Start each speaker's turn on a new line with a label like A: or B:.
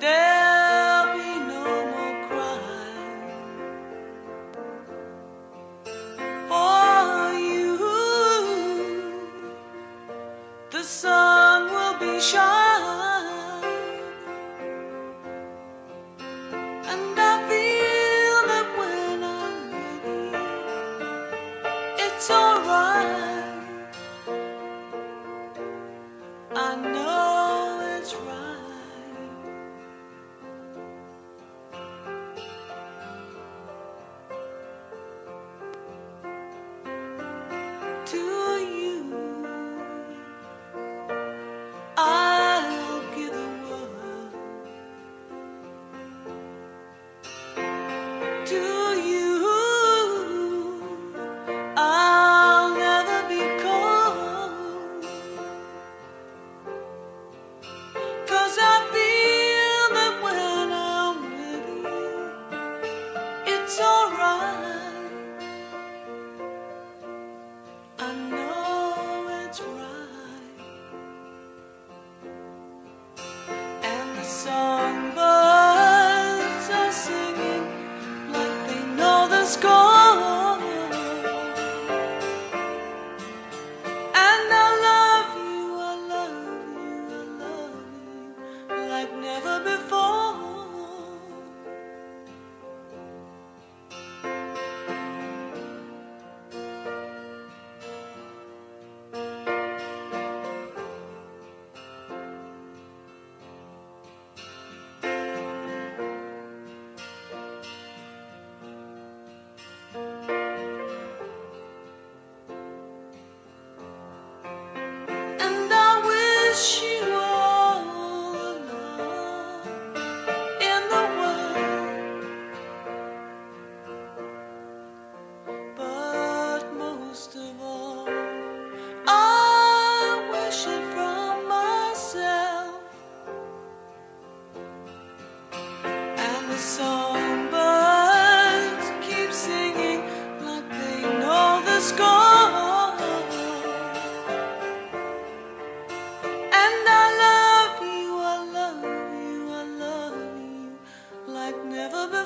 A: There'll be no more crying for you. The sun will be shining, and I feel that when I'm ready, it's alright. it's alright. I know it's right. And the songbirds are singing like they know the score. never before. never